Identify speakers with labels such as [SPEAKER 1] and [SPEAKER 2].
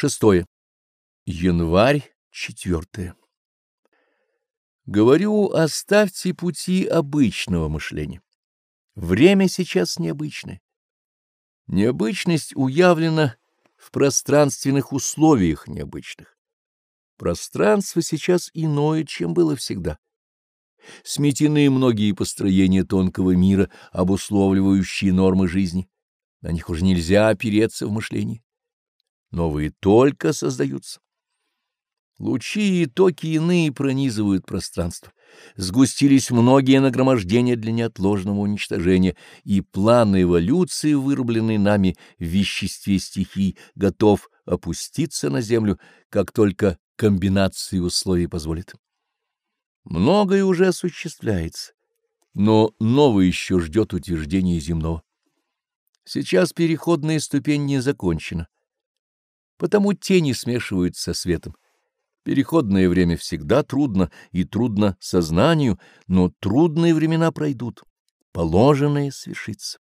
[SPEAKER 1] Шестое. Январь, четвертое. Говорю, оставьте пути обычного мышления. Время сейчас необычное. Необычность уявлена в пространственных условиях необычных. Пространство сейчас иное, чем было всегда. Сметены многие построения тонкого мира, обусловливающие нормы жизни. На них уже нельзя опереться в мышлении. Новые только создаются. Лучи и токи иные пронизывают пространство. Сгустились многие нагромождения для неотложного уничтожения, и план эволюции, вырубленный нами в веществе стихий, готов опуститься на землю, как только комбинации условий позволит. Многое уже осуществляется, но новое еще ждет утверждения земного. Сейчас переходная ступень не закончена, потому тени смешиваются со светом. Переходное время всегда трудно, и трудно сознанию, но трудные времена пройдут, положенное свершится.